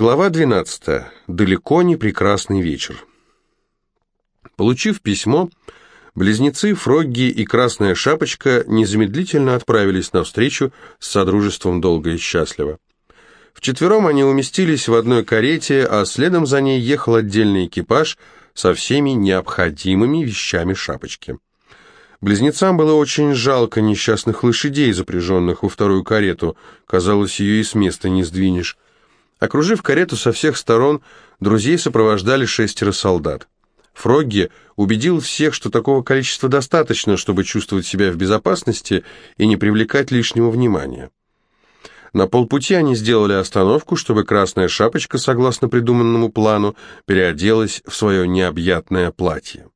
Глава 12. Далеко не прекрасный вечер. Получив письмо, близнецы Фрогги и Красная Шапочка незамедлительно отправились на встречу с Содружеством Долго и Счастливо. Вчетвером они уместились в одной карете, а следом за ней ехал отдельный экипаж со всеми необходимыми вещами Шапочки. Близнецам было очень жалко несчастных лошадей, запряженных во вторую карету. Казалось, ее и с места не сдвинешь. Окружив карету со всех сторон, друзей сопровождали шестеро солдат. Фрогги убедил всех, что такого количества достаточно, чтобы чувствовать себя в безопасности и не привлекать лишнего внимания. На полпути они сделали остановку, чтобы Красная Шапочка, согласно придуманному плану, переоделась в свое необъятное платье.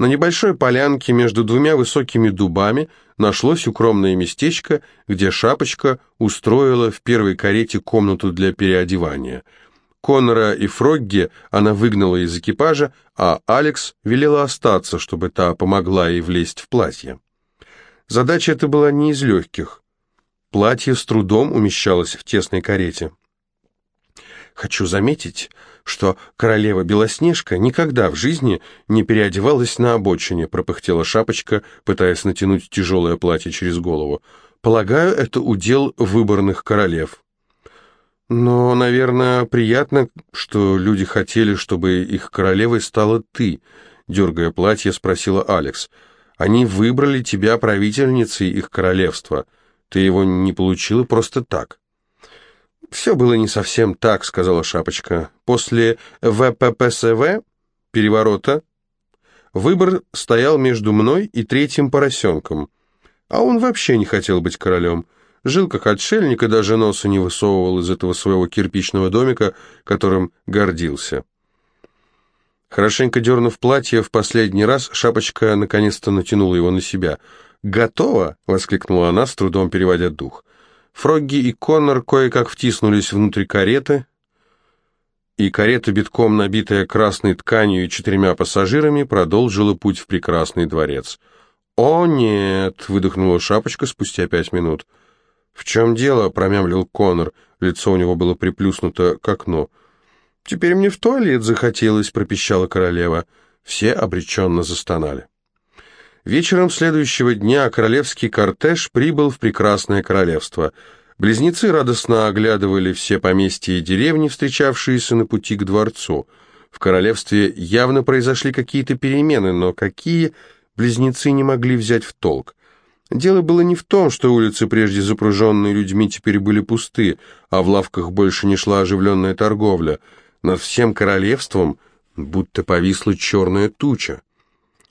На небольшой полянке между двумя высокими дубами нашлось укромное местечко, где Шапочка устроила в первой карете комнату для переодевания. Коннора и Фрогги она выгнала из экипажа, а Алекс велела остаться, чтобы та помогла ей влезть в платье. Задача эта была не из легких. Платье с трудом умещалось в тесной карете. Хочу заметить, что королева Белоснежка никогда в жизни не переодевалась на обочине, пропыхтела шапочка, пытаясь натянуть тяжелое платье через голову. Полагаю, это удел выборных королев. Но, наверное, приятно, что люди хотели, чтобы их королевой стала ты, дергая платье, спросила Алекс. Они выбрали тебя правительницей их королевства. Ты его не получила просто так. «Все было не совсем так», — сказала Шапочка. «После ВППСВ, переворота, выбор стоял между мной и третьим поросенком. А он вообще не хотел быть королем. Жил как отшельник и даже носа не высовывал из этого своего кирпичного домика, которым гордился». Хорошенько дернув платье в последний раз, Шапочка наконец-то натянула его на себя. «Готово!» — воскликнула она, с трудом переводя дух. Фрогги и Коннор кое-как втиснулись внутрь кареты, и карета, битком набитая красной тканью и четырьмя пассажирами, продолжила путь в прекрасный дворец. «О, нет!» — выдохнула шапочка спустя пять минут. «В чем дело?» — промямлил Коннор. Лицо у него было приплюснуто к окну. «Теперь мне в туалет захотелось», — пропищала королева. Все обреченно застонали. Вечером следующего дня королевский кортеж прибыл в прекрасное королевство. Близнецы радостно оглядывали все поместья и деревни, встречавшиеся на пути к дворцу. В королевстве явно произошли какие-то перемены, но какие близнецы не могли взять в толк. Дело было не в том, что улицы, прежде запруженные людьми, теперь были пусты, а в лавках больше не шла оживленная торговля. Над всем королевством будто повисла черная туча.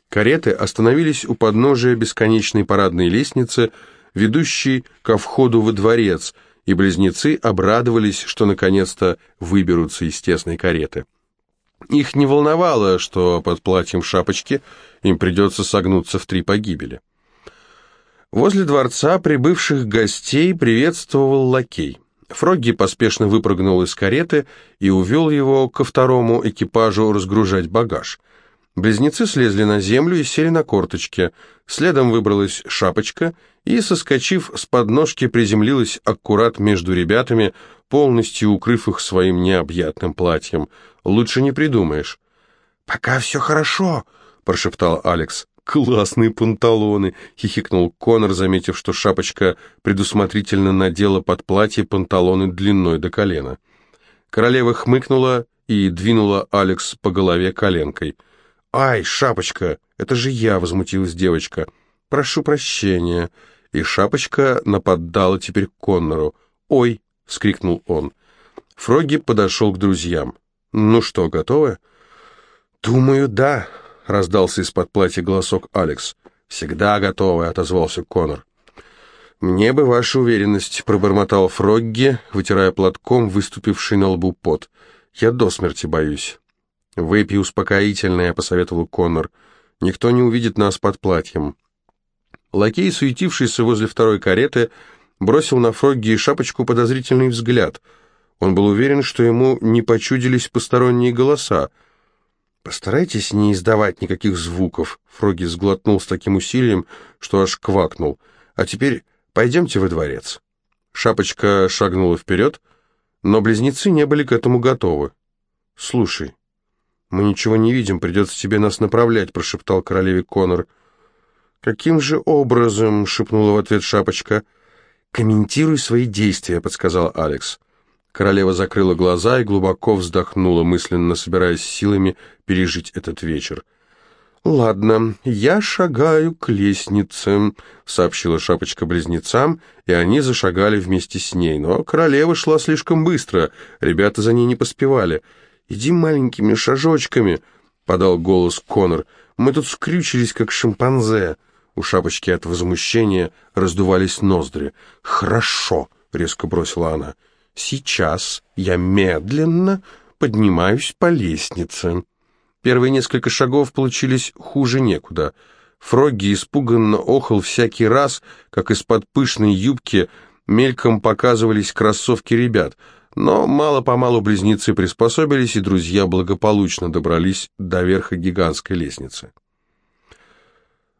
Кареты остановились у подножия бесконечной парадной лестницы, ведущей ко входу во дворец, и близнецы обрадовались, что наконец-то выберутся из тесной кареты. Их не волновало, что под платьем шапочки им придется согнуться в три погибели. Возле дворца прибывших гостей приветствовал лакей. Фрогги поспешно выпрыгнул из кареты и увел его ко второму экипажу разгружать багаж. Близнецы слезли на землю и сели на корточки. Следом выбралась шапочка и, соскочив с подножки, приземлилась аккурат между ребятами, полностью укрыв их своим необъятным платьем. Лучше не придумаешь. «Пока все хорошо», — прошептал Алекс. «Классные панталоны!» — хихикнул Конор, заметив, что шапочка предусмотрительно надела под платье панталоны длиной до колена. Королева хмыкнула и двинула Алекс по голове коленкой — «Ай, шапочка, это же я!» — возмутилась девочка. «Прошу прощения». И шапочка нападала теперь к Коннору. «Ой!» — вскрикнул он. Фроги подошел к друзьям. «Ну что, готовы?» «Думаю, да», — раздался из-под платья голосок Алекс. «Всегда готовы», — отозвался Коннор. «Мне бы ваша уверенность», — пробормотал Фрогги, вытирая платком выступивший на лбу пот. «Я до смерти боюсь». «Выпей успокоительное», — посоветовал Коннор. «Никто не увидит нас под платьем». Лакей, суетившийся возле второй кареты, бросил на Фрогги и шапочку подозрительный взгляд. Он был уверен, что ему не почудились посторонние голоса. «Постарайтесь не издавать никаких звуков», — Фрогги сглотнул с таким усилием, что аж квакнул. «А теперь пойдемте во дворец». Шапочка шагнула вперед, Но близнецы не были к этому готовы. «Слушай, мы ничего не видим, придется тебе нас направлять», — прошептал королеве Конор. «Каким же образом?» — шепнула в ответ Шапочка. «Комментируй свои действия», — подсказал Алекс. Королева закрыла глаза и глубоко вздохнула, мысленно собираясь силами пережить этот вечер. «Ладно, я шагаю к лестнице», — сообщила шапочка близнецам, и они зашагали вместе с ней. Но королева шла слишком быстро, ребята за ней не поспевали. «Иди маленькими шажочками», — подал голос Конор. «Мы тут скрючились, как шимпанзе». У шапочки от возмущения раздувались ноздри. «Хорошо», — резко бросила она. «Сейчас я медленно поднимаюсь по лестнице». Первые несколько шагов получились хуже некуда. Фрогги испуганно охал всякий раз, как из-под пышной юбки мельком показывались кроссовки ребят, но мало-помалу близнецы приспособились, и друзья благополучно добрались до верха гигантской лестницы.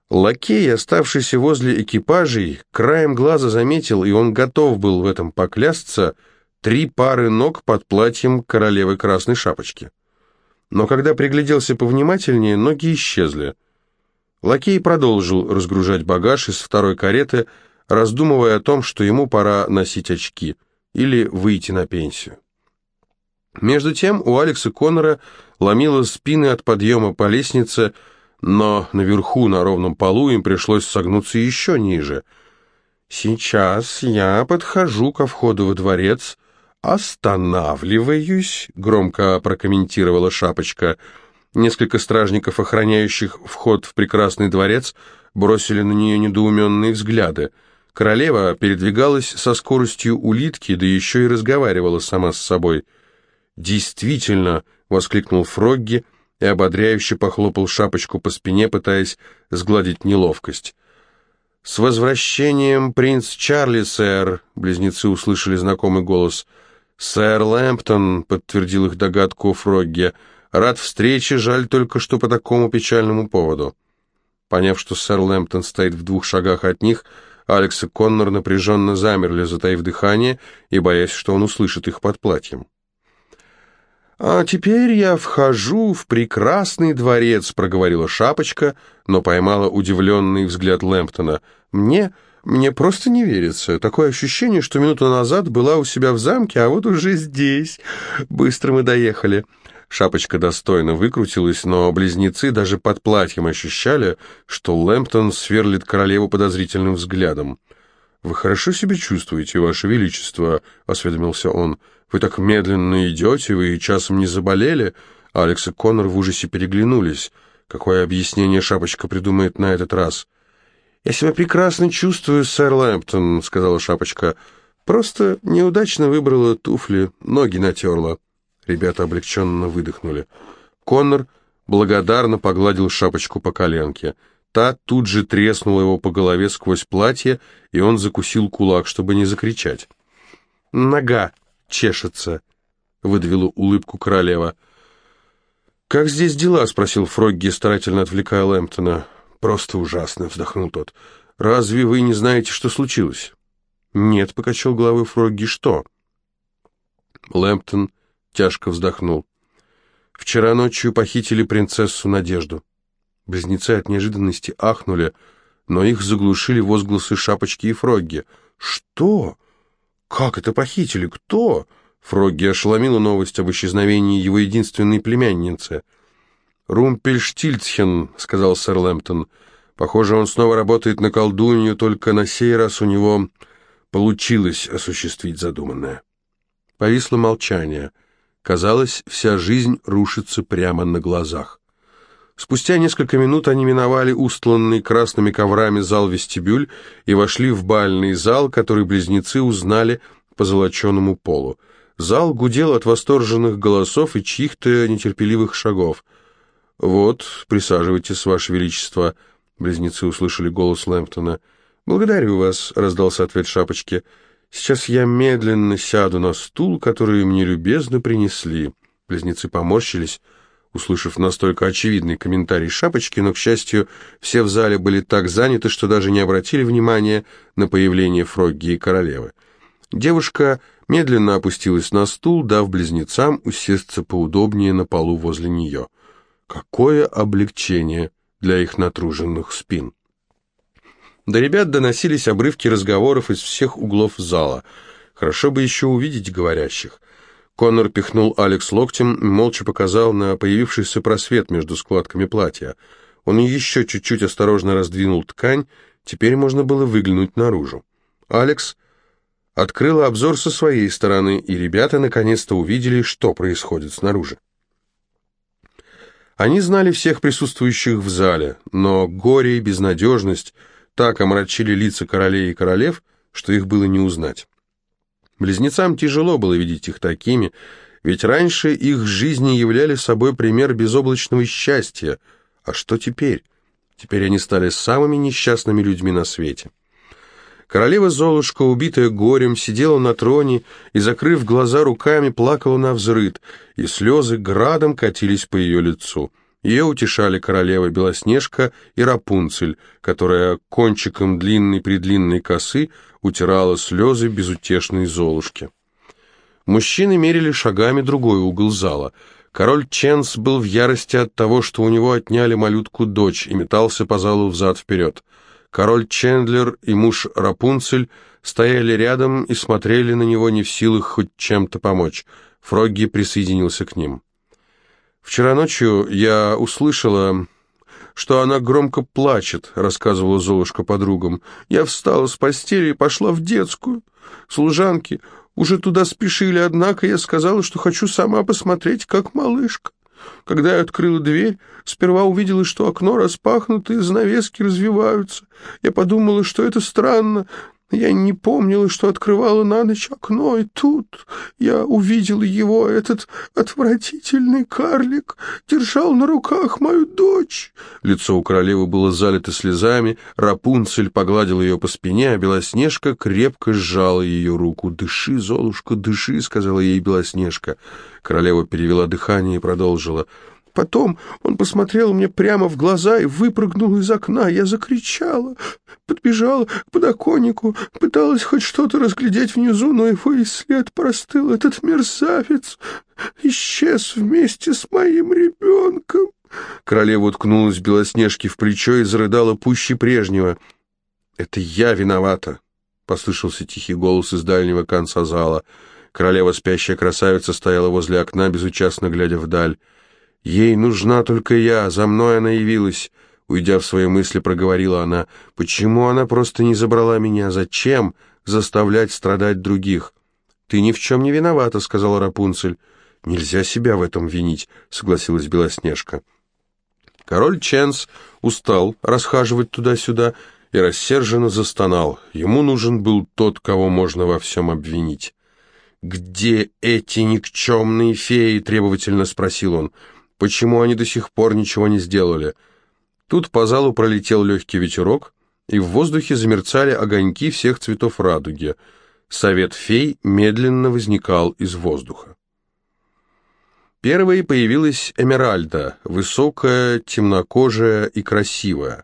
Лакей, оставшийся возле экипажей, краем глаза заметил, и он готов был в этом поклясться, три пары ног под платьем королевы Красной Шапочки но когда пригляделся повнимательнее, ноги исчезли. Лакей продолжил разгружать багаж из второй кареты, раздумывая о том, что ему пора носить очки или выйти на пенсию. Между тем у Алекса Коннора ломило спины от подъема по лестнице, но наверху на ровном полу им пришлось согнуться еще ниже. «Сейчас я подхожу ко входу во дворец», «Останавливаюсь», — громко прокомментировала Шапочка. Несколько стражников, охраняющих вход в прекрасный дворец, бросили на нее недоуменные взгляды. Королева передвигалась со скоростью улитки, да еще и разговаривала сама с собой. «Действительно!» — воскликнул Фрогги и ободряюще похлопал Шапочку по спине, пытаясь сгладить неловкость. «С возвращением, принц Чарли, сэр!» — близнецы услышали знакомый голос — «Сэр Лэмптон», — подтвердил их догадку Фрогги, — «рад встрече, жаль только, что по такому печальному поводу». Поняв, что сэр Лэмптон стоит в двух шагах от них, Алекс и Коннор напряженно замерли, затаив дыхание и боясь, что он услышит их под платьем. «А теперь я вхожу в прекрасный дворец», — проговорила Шапочка, но поймала удивленный взгляд Лэмптона. «Мне...» Мне просто не верится. Такое ощущение, что минуту назад была у себя в замке, а вот уже здесь. Быстро мы доехали. Шапочка достойно выкрутилась, но близнецы даже под платьем ощущали, что Лэмптон сверлит королеву подозрительным взглядом. «Вы хорошо себя чувствуете, Ваше Величество?» — осведомился он. «Вы так медленно идете, вы и часом не заболели?» Алекс и Коннор в ужасе переглянулись. Какое объяснение Шапочка придумает на этот раз?» «Я себя прекрасно чувствую, сэр Лэмптон», — сказала Шапочка. «Просто неудачно выбрала туфли, ноги натерла». Ребята облегченно выдохнули. Коннор благодарно погладил Шапочку по коленке. Та тут же треснула его по голове сквозь платье, и он закусил кулак, чтобы не закричать. «Нога чешется», — выдавила улыбку королева. «Как здесь дела?» — спросил Фрогги, старательно отвлекая Лэмптона. «Просто ужасно», — вздохнул тот. «Разве вы не знаете, что случилось?» «Нет», — покачал головой Фрогги, — «что?» Лэмптон тяжко вздохнул. «Вчера ночью похитили принцессу Надежду». Близнецы от неожиданности ахнули, но их заглушили возгласы Шапочки и Фрогги. «Что? Как это похитили? Кто?» Фрогги ошеломила новость об исчезновении его единственной племянницы — «Румпельштильцхен», — сказал сэр Лэмптон. «Похоже, он снова работает на колдунью, только на сей раз у него получилось осуществить задуманное». Повисло молчание. Казалось, вся жизнь рушится прямо на глазах. Спустя несколько минут они миновали устланный красными коврами зал-вестибюль и вошли в бальный зал, который близнецы узнали по золоченому полу. Зал гудел от восторженных голосов и чьих-то нетерпеливых шагов — «Вот, присаживайтесь, Ваше Величество», — близнецы услышали голос Лэмптона. «Благодарю вас», — раздался ответ шапочки. «Сейчас я медленно сяду на стул, который мне любезно принесли». Близнецы поморщились, услышав настолько очевидный комментарий шапочки, но, к счастью, все в зале были так заняты, что даже не обратили внимания на появление Фрогги и королевы. Девушка медленно опустилась на стул, дав близнецам усесться поудобнее на полу возле нее. Какое облегчение для их натруженных спин! До ребят доносились обрывки разговоров из всех углов зала. Хорошо бы еще увидеть говорящих. Коннор пихнул Алекс локтем молча показал на появившийся просвет между складками платья. Он еще чуть-чуть осторожно раздвинул ткань, теперь можно было выглянуть наружу. Алекс открыла обзор со своей стороны, и ребята наконец-то увидели, что происходит снаружи. Они знали всех присутствующих в зале, но горе и безнадежность так омрачили лица королей и королев, что их было не узнать. Близнецам тяжело было видеть их такими, ведь раньше их жизни являли собой пример безоблачного счастья. А что теперь? Теперь они стали самыми несчастными людьми на свете. Королева Золушка, убитая горем, сидела на троне и, закрыв глаза руками, плакала на взрыд, и слезы градом катились по ее лицу. Ее утешали королева Белоснежка и Рапунцель, которая кончиком длинной-предлинной косы утирала слезы безутешной Золушки. Мужчины мерили шагами другой угол зала. Король Ченс был в ярости от того, что у него отняли малютку-дочь и метался по залу взад-вперед. Король Чендлер и муж Рапунцель стояли рядом и смотрели на него не в силах хоть чем-то помочь. Фрогги присоединился к ним. «Вчера ночью я услышала, что она громко плачет», — рассказывала Золушка подругам. «Я встала с постели и пошла в детскую. Служанки уже туда спешили, однако я сказала, что хочу сама посмотреть, как малышка. Когда я открыла дверь, сперва увидела, что окно распахнуто и занавески развиваются. Я подумала, что это странно, я не помнила, что открывала на ночь окно, и тут я увидела его, этот отвратительный карлик, держал на руках мою дочь. Лицо у королевы было залито слезами, Рапунцель погладил ее по спине, а Белоснежка крепко сжала ее руку. «Дыши, Золушка, дыши», — сказала ей Белоснежка. Королева перевела дыхание и продолжила — Потом он посмотрел мне прямо в глаза и выпрыгнул из окна. Я закричала, подбежала к подоконнику, пыталась хоть что-то разглядеть внизу, но его и след простыл. Этот мерзавец исчез вместе с моим ребенком. Королева уткнулась Белоснежке в плечо и зарыдала пуще прежнего. «Это я виновата», — послышался тихий голос из дальнего конца зала. Королева, спящая красавица, стояла возле окна, безучастно глядя вдаль. Ей нужна только я, за мной она явилась. Уйдя в свои мысли, проговорила она. Почему она просто не забрала меня? Зачем заставлять страдать других? Ты ни в чем не виновата, сказала Рапунцель. Нельзя себя в этом винить, согласилась Белоснежка. Король Ченс устал расхаживать туда-сюда и рассерженно застонал. Ему нужен был тот, кого можно во всем обвинить. «Где эти никчемные феи?» — требовательно спросил он. Почему они до сих пор ничего не сделали? Тут по залу пролетел легкий ветерок, и в воздухе замерцали огоньки всех цветов радуги. Совет фей медленно возникал из воздуха. Первой появилась Эмеральда, высокая, темнокожая и красивая.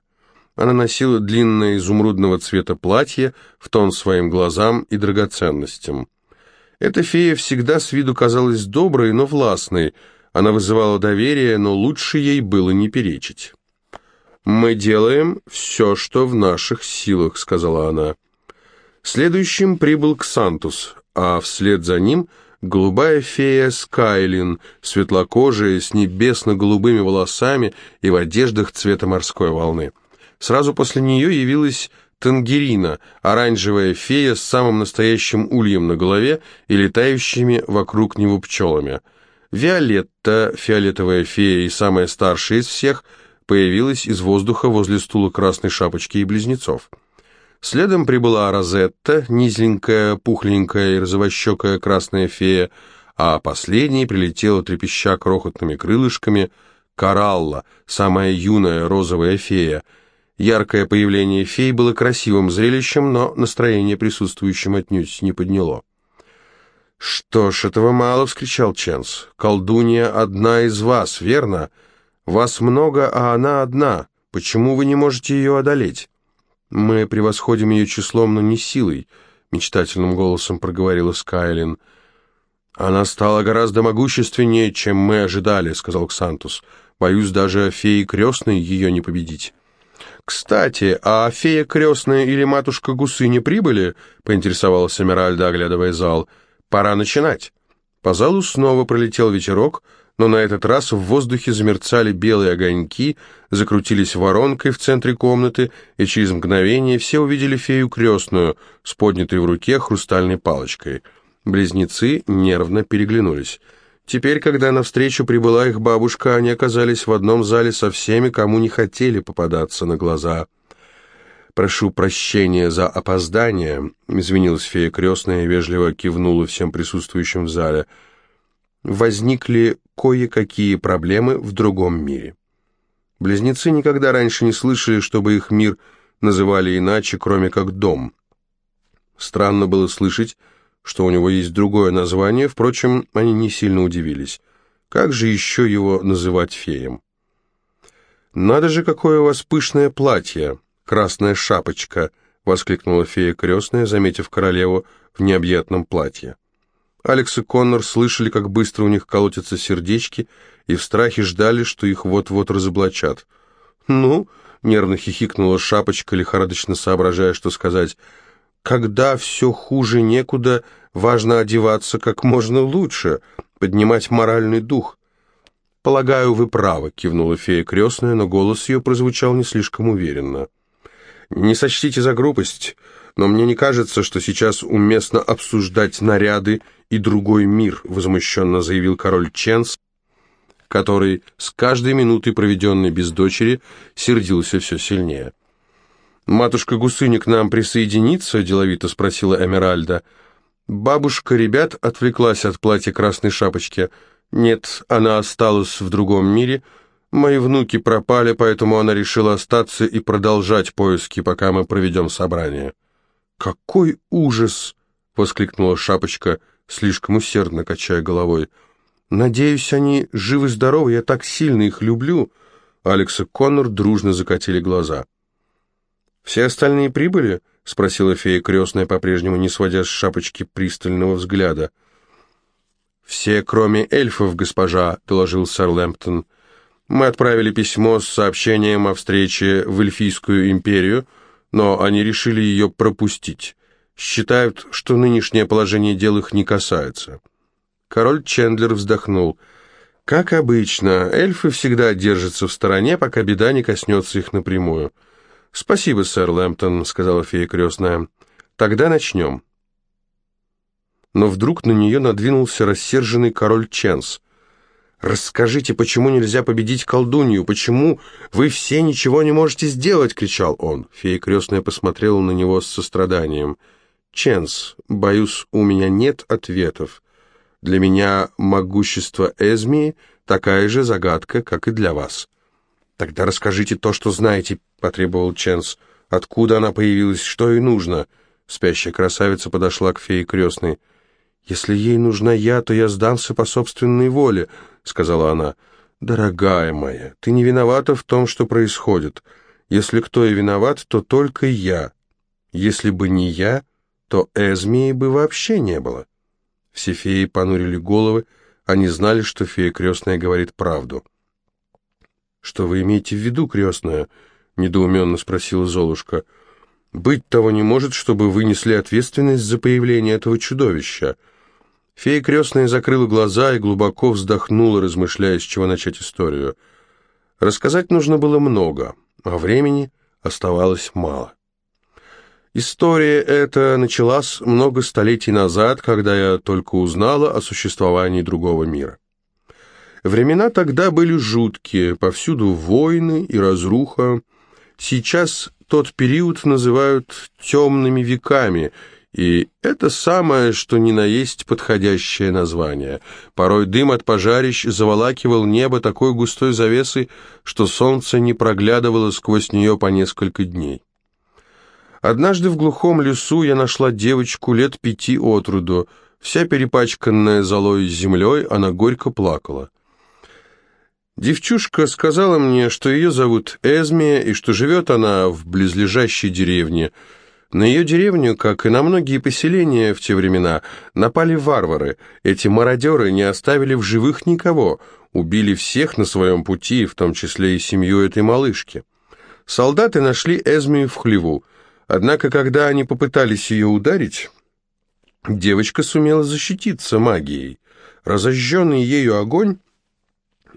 Она носила длинное изумрудного цвета платье в тон своим глазам и драгоценностям. Эта фея всегда с виду казалась доброй, но властной, она вызывала доверие, но лучше ей было не перечить. «Мы делаем все, что в наших силах», — сказала она. Следующим прибыл Ксантус, а вслед за ним голубая фея Скайлин, светлокожая, с небесно-голубыми волосами и в одеждах цвета морской волны. Сразу после нее явилась Тангерина, оранжевая фея с самым настоящим ульем на голове и летающими вокруг него пчелами — Виолетта, фиолетовая фея и самая старшая из всех, появилась из воздуха возле стула красной шапочки и близнецов. Следом прибыла Розетта, низенькая, пухленькая и розовощекая красная фея, а последней прилетела, трепеща крохотными крылышками, Коралла, самая юная розовая фея. Яркое появление фей было красивым зрелищем, но настроение присутствующим отнюдь не подняло. «Что ж, этого мало!» — вскричал Ченс. «Колдунья одна из вас, верно? Вас много, а она одна. Почему вы не можете ее одолеть?» «Мы превосходим ее числом, но не силой. мечтательным голосом проговорила Скайлин. «Она стала гораздо могущественнее, чем мы ожидали», — сказал Ксантус. «Боюсь, даже феи крестной ее не победить». «Кстати, а фея крестная или матушка Гусы не прибыли?» — поинтересовалась Эмеральда, оглядывая зал. «Пора начинать». По залу снова пролетел ветерок, но на этот раз в воздухе замерцали белые огоньки, закрутились воронкой в центре комнаты, и через мгновение все увидели фею крестную с поднятой в руке хрустальной палочкой — Близнецы нервно переглянулись. Теперь, когда навстречу прибыла их бабушка, они оказались в одном зале со всеми, кому не хотели попадаться на глаза. «Прошу прощения за опоздание», — извинилась фея крестная и вежливо кивнула всем присутствующим в зале. «Возникли кое-какие проблемы в другом мире». Близнецы никогда раньше не слышали, чтобы их мир называли иначе, кроме как «дом». Странно было слышать, что у него есть другое название, впрочем, они не сильно удивились. Как же еще его называть феем? «Надо же, какое у вас пышное платье! Красная шапочка!» — воскликнула фея крестная, заметив королеву в необъятном платье. Алекс и Коннор слышали, как быстро у них колотятся сердечки, и в страхе ждали, что их вот-вот разоблачат. «Ну?» — нервно хихикнула шапочка, лихорадочно соображая, что сказать — когда все хуже некуда, важно одеваться как можно лучше, поднимать моральный дух. «Полагаю, вы правы», — кивнула фея крестная, но голос ее прозвучал не слишком уверенно. «Не сочтите за грубость, но мне не кажется, что сейчас уместно обсуждать наряды и другой мир», — возмущенно заявил король Ченс, который с каждой минутой, проведенной без дочери, сердился все сильнее. «Матушка Гусыня к нам присоединится?» – деловито спросила Эмеральда. Бабушка ребят отвлеклась от платья красной шапочки. «Нет, она осталась в другом мире. Мои внуки пропали, поэтому она решила остаться и продолжать поиски, пока мы проведем собрание». «Какой ужас!» — воскликнула шапочка, слишком усердно качая головой. «Надеюсь, они живы-здоровы, я так сильно их люблю». Алекс и Коннор дружно закатили глаза. «Все остальные прибыли?» — спросила фея крестная, по-прежнему не сводя с шапочки пристального взгляда. «Все, кроме эльфов, госпожа», — доложил сэр Лэмптон. «Мы отправили письмо с сообщением о встрече в Эльфийскую империю, но они решили ее пропустить. Считают, что нынешнее положение дел их не касается». Король Чендлер вздохнул. «Как обычно, эльфы всегда держатся в стороне, пока беда не коснется их напрямую». «Спасибо, сэр Лэмптон», — сказала фея крестная. «Тогда начнем». Но вдруг на нее надвинулся рассерженный король Ченс. «Расскажите, почему нельзя победить колдунью? Почему вы все ничего не можете сделать?» — кричал он. Фея крестная посмотрела на него с состраданием. «Ченс, боюсь, у меня нет ответов. Для меня могущество Эзмии такая же загадка, как и для вас». «Тогда расскажите то, что знаете», — потребовал Ченс. «Откуда она появилась, что ей нужно?» Спящая красавица подошла к фее крестной. «Если ей нужна я, то я сдамся по собственной воле», — сказала она. «Дорогая моя, ты не виновата в том, что происходит. Если кто и виноват, то только я. Если бы не я, то Эзмии бы вообще не было». Все феи понурили головы, они знали, что фея крестная говорит правду. «Что вы имеете в виду, крестная?» — недоуменно спросила Золушка. «Быть того не может, чтобы вы несли ответственность за появление этого чудовища». Фея крестная закрыла глаза и глубоко вздохнула, размышляя, с чего начать историю. Рассказать нужно было много, а времени оставалось мало. История эта началась много столетий назад, когда я только узнала о существовании другого мира. Времена тогда были жуткие, повсюду войны и разруха. Сейчас тот период называют темными веками, и это самое, что ни на есть подходящее название. Порой дым от пожарищ заволакивал небо такой густой завесой, что солнце не проглядывало сквозь нее по несколько дней. Однажды в глухом лесу я нашла девочку лет пяти от роду. Вся перепачканная золой землей, она горько плакала. Девчушка сказала мне, что ее зовут Эзмия и что живет она в близлежащей деревне. На ее деревню, как и на многие поселения в те времена, напали варвары. Эти мародеры не оставили в живых никого, убили всех на своем пути, в том числе и семью этой малышки. Солдаты нашли Эзмию в хлеву, однако, когда они попытались ее ударить, девочка сумела защититься магией. Разожженный ею огонь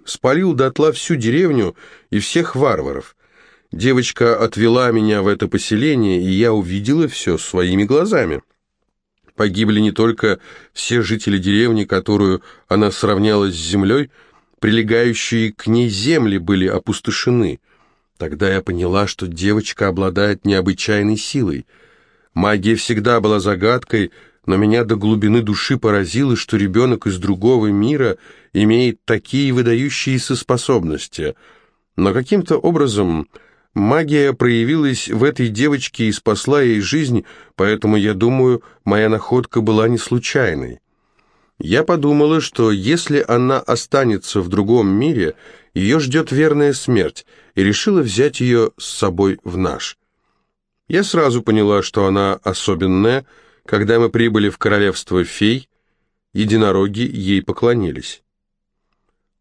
спалил дотла всю деревню и всех варваров. Девочка отвела меня в это поселение, и я увидела все своими глазами. Погибли не только все жители деревни, которую она сравняла с землей, прилегающие к ней земли были опустошены. Тогда я поняла, что девочка обладает необычайной силой. Магия всегда была загадкой, но меня до глубины души поразило, что ребенок из другого мира имеет такие выдающиеся способности. Но каким-то образом Магия проявилась в этой девочке и спасла ей жизнь, поэтому, я думаю, моя находка была не случайной. Я подумала, что если она останется в другом мире, ее ждет верная смерть, и решила взять ее с собой в наш. Я сразу поняла, что она особенная, когда мы прибыли в королевство фей, единороги ей поклонились.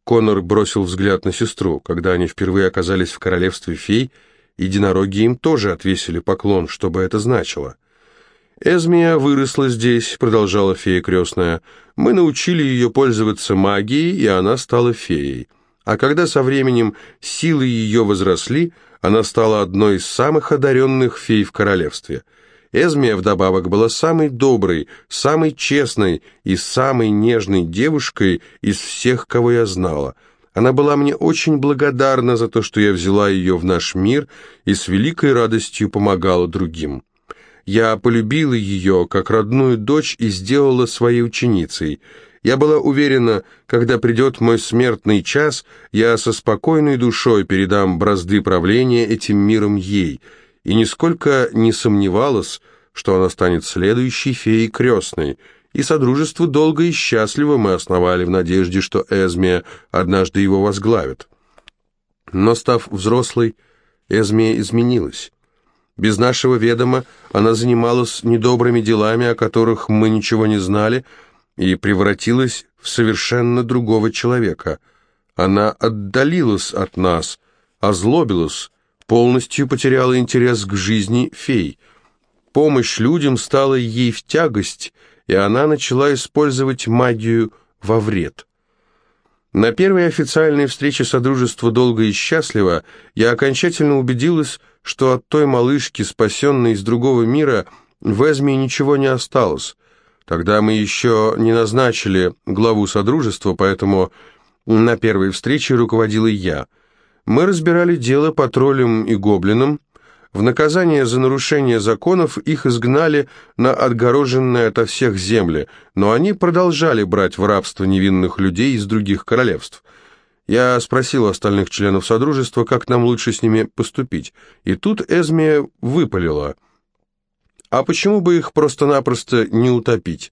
Конор бросил взгляд на сестру. Когда они впервые оказались в королевстве фей, единороги им тоже отвесили поклон, что бы это значило. «Эзмия выросла здесь», — продолжала фея крестная. «Мы научили ее пользоваться магией, и она стала феей. А когда со временем силы ее возросли, она стала одной из самых одаренных фей в королевстве». Эзмия вдобавок была самой доброй, самой честной и самой нежной девушкой из всех, кого я знала. Она была мне очень благодарна за то, что я взяла ее в наш мир и с великой радостью помогала другим. Я полюбила ее как родную дочь и сделала своей ученицей. Я была уверена, когда придет мой смертный час, я со спокойной душой передам бразды правления этим миром ей – и нисколько не сомневалась, что она станет следующей феей крестной, и содружество долго и счастливо мы основали в надежде, что Эзмия однажды его возглавит. Но, став взрослой, Эзмия изменилась. Без нашего ведома она занималась недобрыми делами, о которых мы ничего не знали, и превратилась в совершенно другого человека. Она отдалилась от нас, озлобилась, полностью потеряла интерес к жизни фей. Помощь людям стала ей в тягость, и она начала использовать магию во вред. На первой официальной встрече Содружества «Долго и счастливо» я окончательно убедилась, что от той малышки, спасенной из другого мира, в Эзме ничего не осталось. Тогда мы еще не назначили главу Содружества, поэтому на первой встрече руководила я – мы разбирали дело по троллям и гоблинам. В наказание за нарушение законов их изгнали на отгороженные ото всех земли, но они продолжали брать в рабство невинных людей из других королевств. Я спросил остальных членов Содружества, как нам лучше с ними поступить, и тут Эзмия выпалила. А почему бы их просто-напросто не утопить?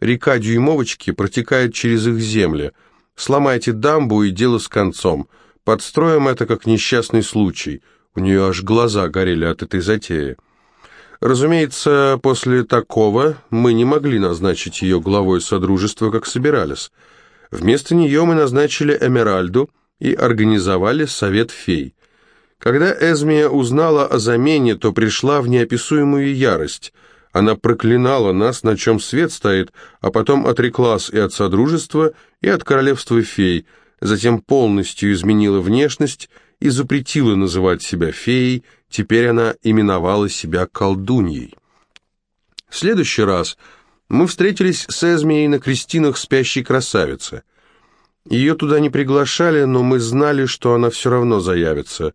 Река Дюймовочки протекает через их земли. Сломайте дамбу и дело с концом. Подстроим это как несчастный случай. У нее аж глаза горели от этой затеи. Разумеется, после такого мы не могли назначить ее главой Содружества, как собирались. Вместо нее мы назначили Эмеральду и организовали Совет фей. Когда Эзмия узнала о замене, то пришла в неописуемую ярость. Она проклинала нас, на чем свет стоит, а потом отреклась и от Содружества, и от Королевства фей – затем полностью изменила внешность и запретила называть себя феей, теперь она именовала себя колдуньей. В следующий раз мы встретились с Эзмией на крестинах спящей красавицы. Ее туда не приглашали, но мы знали, что она все равно заявится.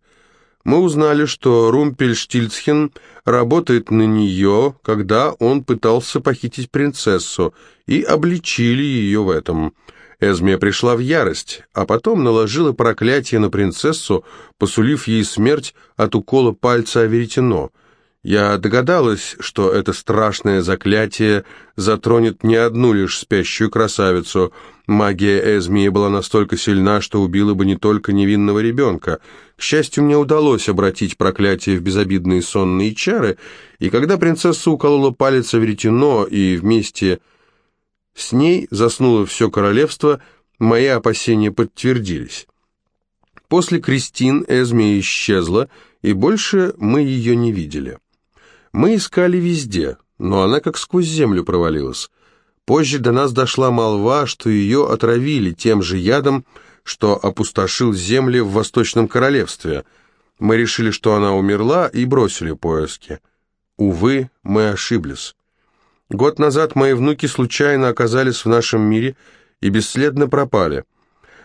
Мы узнали, что Румпельштильцхен работает на нее, когда он пытался похитить принцессу, и обличили ее в этом – Эзмия пришла в ярость, а потом наложила проклятие на принцессу, посулив ей смерть от укола пальца о веретено. Я догадалась, что это страшное заклятие затронет не одну лишь спящую красавицу. Магия Эзмии была настолько сильна, что убила бы не только невинного ребенка. К счастью, мне удалось обратить проклятие в безобидные сонные чары, и когда принцесса уколола палец о веретено и вместе с ней заснуло все королевство, мои опасения подтвердились. После Кристин Эзмия исчезла, и больше мы ее не видели. Мы искали везде, но она как сквозь землю провалилась. Позже до нас дошла молва, что ее отравили тем же ядом, что опустошил земли в Восточном Королевстве. Мы решили, что она умерла, и бросили поиски. Увы, мы ошиблись. Год назад мои внуки случайно оказались в нашем мире и бесследно пропали.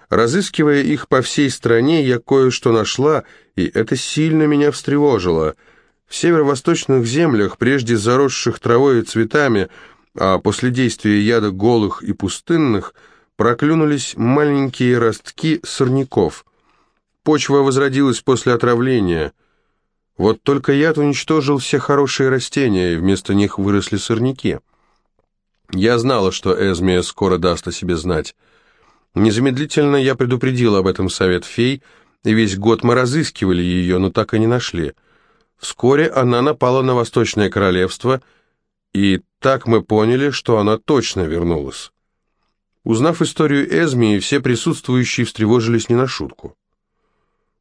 Разыскивая их по всей стране, я кое-что нашла, и это сильно меня встревожило — в северо-восточных землях, прежде заросших травой и цветами, а после действия яда голых и пустынных, проклюнулись маленькие ростки сорняков. Почва возродилась после отравления. Вот только яд уничтожил все хорошие растения, и вместо них выросли сорняки. Я знала, что Эзмия скоро даст о себе знать. Незамедлительно я предупредил об этом совет фей, и весь год мы разыскивали ее, но так и не нашли. Вскоре она напала на Восточное Королевство, и так мы поняли, что она точно вернулась. Узнав историю Эзмии, все присутствующие встревожились не на шутку.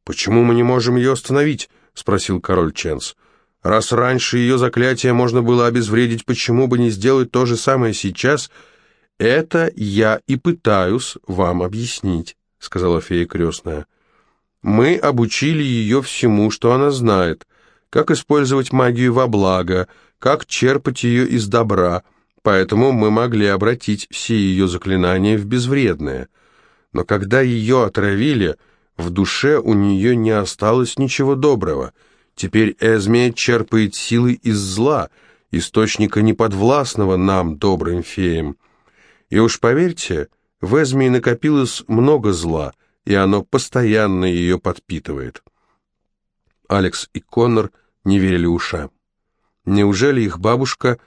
«Почему мы не можем ее остановить?» — спросил король Ченс. «Раз раньше ее заклятие можно было обезвредить, почему бы не сделать то же самое сейчас?» «Это я и пытаюсь вам объяснить», — сказала фея крестная. «Мы обучили ее всему, что она знает как использовать магию во благо, как черпать ее из добра, поэтому мы могли обратить все ее заклинания в безвредное. Но когда ее отравили, в душе у нее не осталось ничего доброго. Теперь Эзмия черпает силы из зла, источника неподвластного нам, добрым феям. И уж поверьте, в Эзмии накопилось много зла, и оно постоянно ее подпитывает. Алекс и Коннор не верили ушам. Неужели их бабушка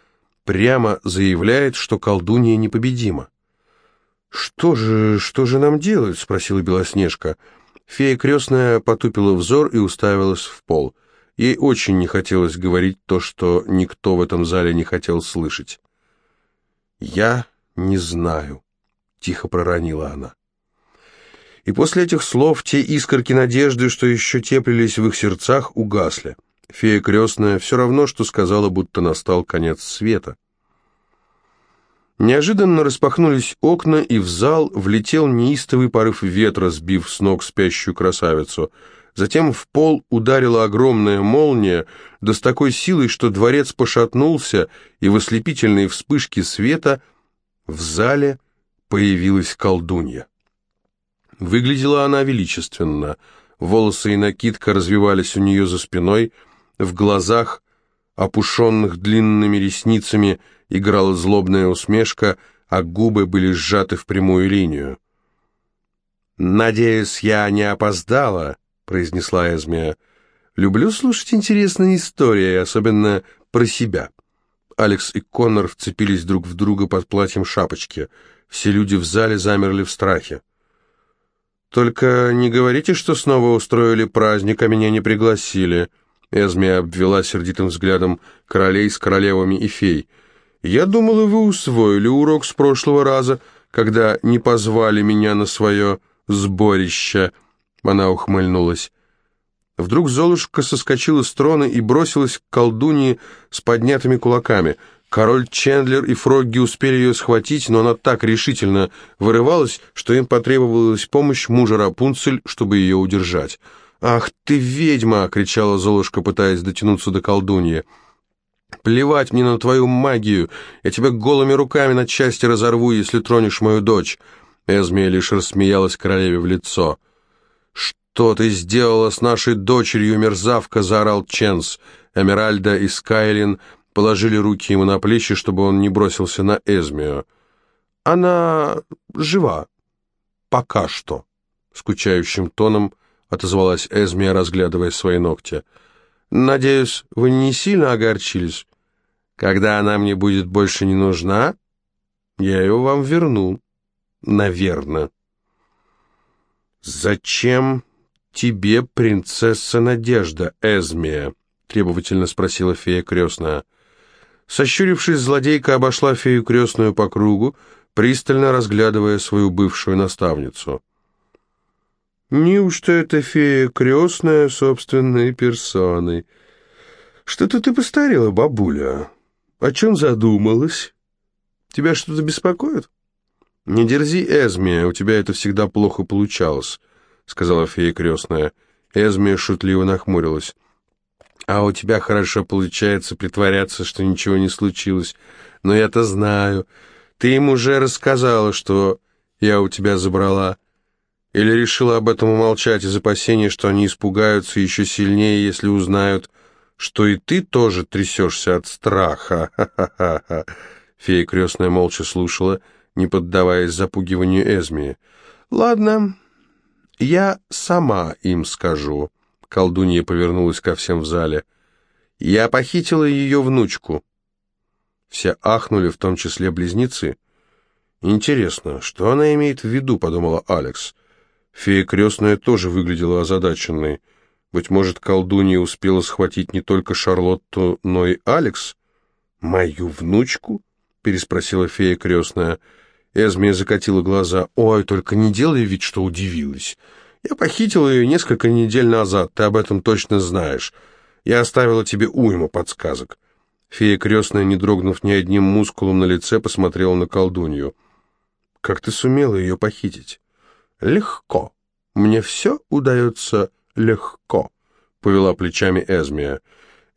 прямо заявляет, что колдунья непобедима? «Что же, что же нам делать?» — спросила Белоснежка. Фея крестная потупила взор и уставилась в пол. Ей очень не хотелось говорить то, что никто в этом зале не хотел слышать. «Я не знаю», — тихо проронила она. И после этих слов те искорки надежды, что еще теплились в их сердцах, угасли. Фея крестная все равно, что сказала, будто настал конец света. Неожиданно распахнулись окна, и в зал влетел неистовый порыв ветра, сбив с ног спящую красавицу. Затем в пол ударила огромная молния, да с такой силой, что дворец пошатнулся, и в ослепительной вспышке света в зале появилась колдунья. Выглядела она величественно, волосы и накидка развивались у нее за спиной — в глазах, опушенных длинными ресницами, играла злобная усмешка, а губы были сжаты в прямую линию. «Надеюсь, я не опоздала», — произнесла Эзмия. «Люблю слушать интересные истории, особенно про себя». Алекс и Коннор вцепились друг в друга под платьем шапочки. Все люди в зале замерли в страхе. «Только не говорите, что снова устроили праздник, а меня не пригласили», Эзмия обвела сердитым взглядом королей с королевами и фей. «Я думала, вы усвоили урок с прошлого раза, когда не позвали меня на свое сборище». Она ухмыльнулась. Вдруг Золушка соскочила с трона и бросилась к колдуньи с поднятыми кулаками. Король Чендлер и Фрогги успели ее схватить, но она так решительно вырывалась, что им потребовалась помощь мужа Рапунцель, чтобы ее удержать. «Ах ты ведьма!» — кричала Золушка, пытаясь дотянуться до колдуньи. «Плевать мне на твою магию! Я тебя голыми руками на части разорву, если тронешь мою дочь!» Эзмия лишь рассмеялась королеве в лицо. «Что ты сделала с нашей дочерью, мерзавка?» — заорал Ченс. Эмеральда и Скайлин положили руки ему на плечи, чтобы он не бросился на Эзмию. «Она жива. Пока что», — скучающим тоном отозвалась Эзмия, разглядывая свои ногти. Надеюсь, вы не сильно огорчились? Когда она мне будет больше не нужна, я ее вам верну. Наверное. Зачем тебе принцесса Надежда, Эзмия? Требовательно спросила фея крестная. Сощурившись, злодейка обошла фею крестную по кругу, пристально разглядывая свою бывшую наставницу. «Неужто это фея крестная собственной персоной? Что-то ты постарела, бабуля. О чем задумалась? Тебя что-то беспокоит?» «Не дерзи, Эзмия, у тебя это всегда плохо получалось», — сказала фея крестная. Эзмия шутливо нахмурилась. «А у тебя хорошо получается притворяться, что ничего не случилось. Но я-то знаю. Ты им уже рассказала, что я у тебя забрала. Или решила об этом умолчать из опасения, что они испугаются еще сильнее, если узнают, что и ты тоже трясешься от страха. Фея крестная молча слушала, не поддаваясь запугиванию Эзмии. «Ладно, я сама им скажу». Колдунья повернулась ко всем в зале. «Я похитила ее внучку». Все ахнули, в том числе близнецы. «Интересно, что она имеет в виду?» — подумала Алекс. Фея крестная тоже выглядела озадаченной. Быть может, колдунья успела схватить не только Шарлотту, но и Алекс? «Мою внучку?» — переспросила фея крестная. Эзмия закатила глаза. «Ой, только не делай вид, что удивилась. Я похитила ее несколько недель назад, ты об этом точно знаешь. Я оставила тебе уйму подсказок». Фея крестная, не дрогнув ни одним мускулом на лице, посмотрела на колдунью. «Как ты сумела ее похитить?» «Легко. Мне все удается легко», — повела плечами Эзмия.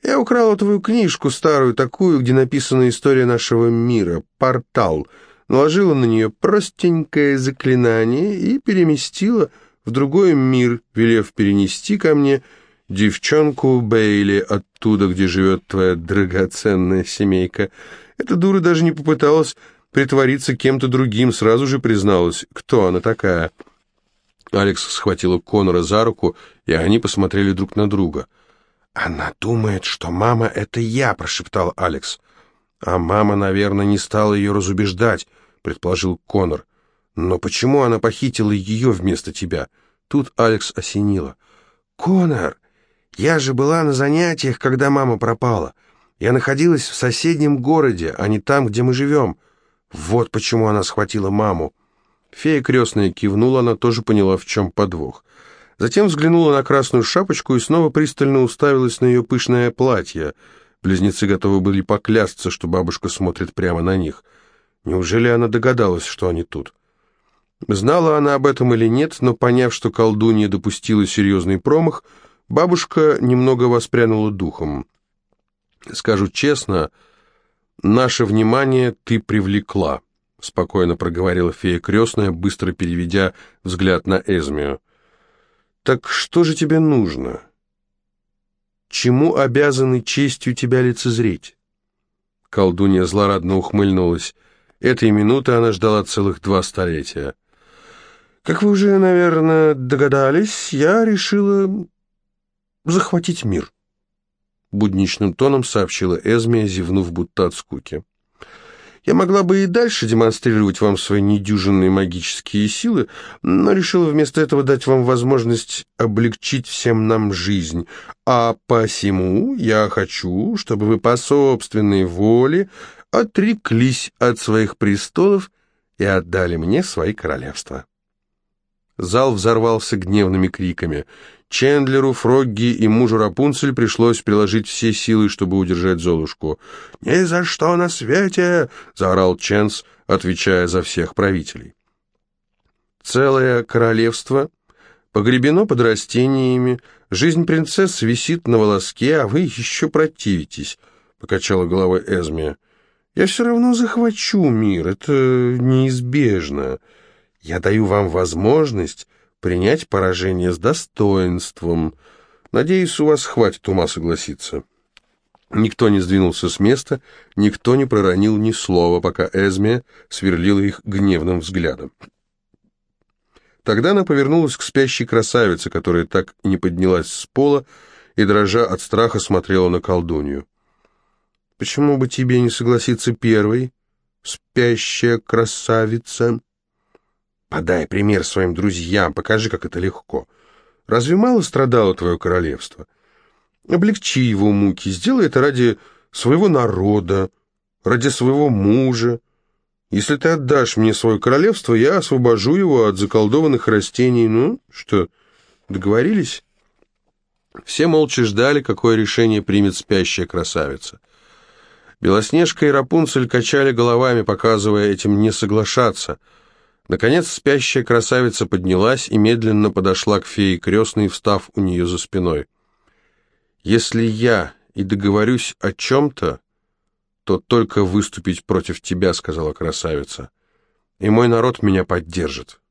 «Я украла твою книжку старую, такую, где написана история нашего мира, портал, наложила на нее простенькое заклинание и переместила в другой мир, велев перенести ко мне девчонку Бейли оттуда, где живет твоя драгоценная семейка. Эта дура даже не попыталась притвориться кем-то другим, сразу же призналась, кто она такая. Алекс схватила Конора за руку, и они посмотрели друг на друга. «Она думает, что мама — это я», — прошептал Алекс. «А мама, наверное, не стала ее разубеждать», — предположил Конор. «Но почему она похитила ее вместо тебя?» Тут Алекс осенила. «Конор, я же была на занятиях, когда мама пропала. Я находилась в соседнем городе, а не там, где мы живем. Вот почему она схватила маму». Фея крестная кивнула, она тоже поняла, в чем подвох. Затем взглянула на красную шапочку и снова пристально уставилась на ее пышное платье. Близнецы готовы были поклясться, что бабушка смотрит прямо на них. Неужели она догадалась, что они тут? Знала она об этом или нет, но поняв, что колдунья допустила серьезный промах, бабушка немного воспрянула духом. «Скажу честно, наше внимание ты привлекла». — спокойно проговорила фея крестная, быстро переведя взгляд на Эзмию. «Так что же тебе нужно? Чему обязаны честью тебя лицезреть?» Колдунья злорадно ухмыльнулась. Этой минуты она ждала целых два столетия. «Как вы уже, наверное, догадались, я решила захватить мир», — будничным тоном сообщила Эзмия, зевнув будто от скуки. Я могла бы и дальше демонстрировать вам свои недюжинные магические силы, но решила вместо этого дать вам возможность облегчить всем нам жизнь. А посему я хочу, чтобы вы по собственной воле отреклись от своих престолов и отдали мне свои королевства». Зал взорвался гневными криками – Чендлеру, Фрогги и мужу Рапунцель пришлось приложить все силы, чтобы удержать Золушку. «Ни за что на свете!» — заорал Ченс, отвечая за всех правителей. Целое королевство погребено под растениями, жизнь принцесс висит на волоске, а вы еще противитесь, — покачала головой Эзмия. «Я все равно захвачу мир, это неизбежно. Я даю вам возможность принять поражение с достоинством. Надеюсь, у вас хватит ума согласиться». Никто не сдвинулся с места, никто не проронил ни слова, пока Эзме сверлила их гневным взглядом. Тогда она повернулась к спящей красавице, которая так не поднялась с пола, и, дрожа от страха, смотрела на колдунью. «Почему бы тебе не согласиться первой, спящая красавица?» «Подай пример своим друзьям, покажи, как это легко. Разве мало страдало твое королевство? Облегчи его муки, сделай это ради своего народа, ради своего мужа. Если ты отдашь мне свое королевство, я освобожу его от заколдованных растений. Ну, что, договорились?» Все молча ждали, какое решение примет спящая красавица. Белоснежка и Рапунцель качали головами, показывая этим не соглашаться. Наконец спящая красавица поднялась и медленно подошла к фее крестной, встав у нее за спиной. «Если я и договорюсь о чем-то, то только выступить против тебя», — сказала красавица. «И мой народ меня поддержит».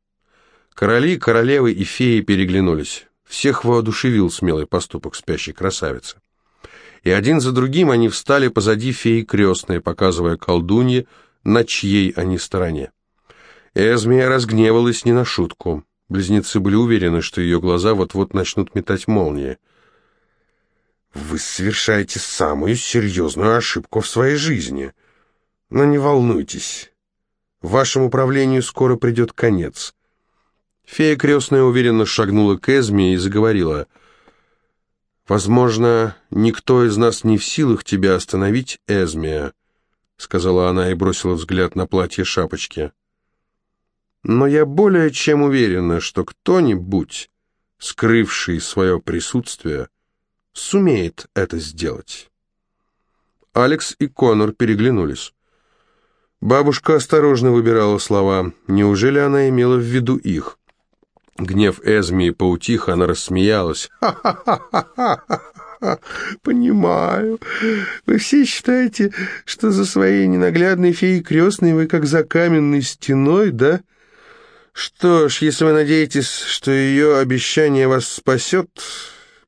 Короли, королевы и феи переглянулись. Всех воодушевил смелый поступок спящей красавицы. И один за другим они встали позади феи крестной, показывая колдунье, на чьей они стороне. Эзмия разгневалась не на шутку. Близнецы были уверены, что ее глаза вот-вот начнут метать молнии. «Вы совершаете самую серьезную ошибку в своей жизни. Но не волнуйтесь. Вашему управлению скоро придет конец. Фея крестная уверенно шагнула к Эзме и заговорила. «Возможно, никто из нас не в силах тебя остановить, Эзмия», сказала она и бросила взгляд на платье шапочки. «Но я более чем уверена, что кто-нибудь, скрывший свое присутствие, сумеет это сделать». Алекс и Конор переглянулись. Бабушка осторожно выбирала слова. Неужели она имела в виду их? Гнев Эзми поутих, она рассмеялась. «Ха-ха-ха-ха-ха! Понимаю. Вы все считаете, что за своей ненаглядной феей крестной вы как за каменной стеной, да? Что ж, если вы надеетесь, что ее обещание вас спасет,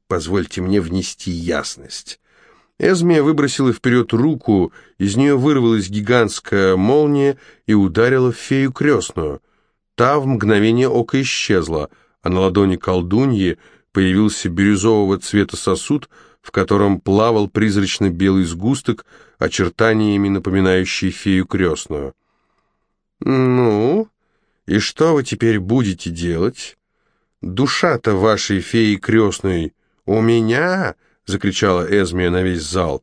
позвольте мне внести ясность». Эзмия выбросила вперед руку, из нее вырвалась гигантская молния и ударила в фею крестную. Та в мгновение ока исчезла, а на ладони колдуньи появился бирюзового цвета сосуд, в котором плавал призрачно-белый сгусток, очертаниями напоминающий фею крестную. «Ну, и что вы теперь будете делать? Душа-то вашей феи крестной у меня!» — закричала Эзмия на весь зал.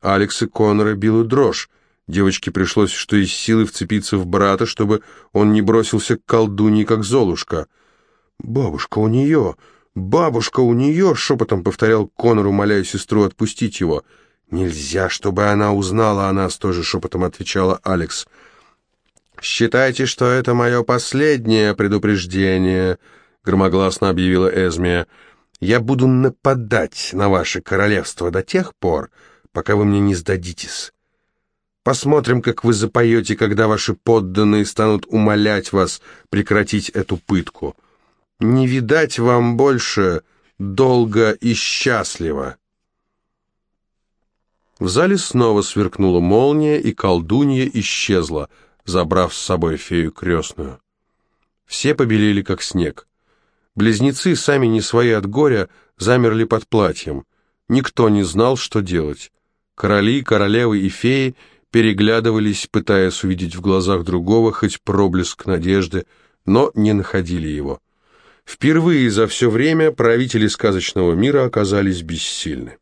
Алекс и Конора била дрожь. Девочке пришлось что из силы вцепиться в брата, чтобы он не бросился к колдунье, как Золушка. «Бабушка у нее! Бабушка у нее!» — шепотом повторял Конор, умоляя сестру отпустить его. «Нельзя, чтобы она узнала о нас», — тоже шепотом отвечала Алекс. «Считайте, что это мое последнее предупреждение», — громогласно объявила Эзмия. «Я буду нападать на ваше королевство до тех пор, пока вы мне не сдадитесь». Посмотрим, как вы запоете, когда ваши подданные станут умолять вас прекратить эту пытку. Не видать вам больше долго и счастливо. В зале снова сверкнула молния, и колдунья исчезла, забрав с собой фею крестную. Все побелели, как снег. Близнецы, сами не свои от горя, замерли под платьем. Никто не знал, что делать. Короли, королевы и феи — переглядывались, пытаясь увидеть в глазах другого хоть проблеск надежды, но не находили его. Впервые за все время правители сказочного мира оказались бессильны.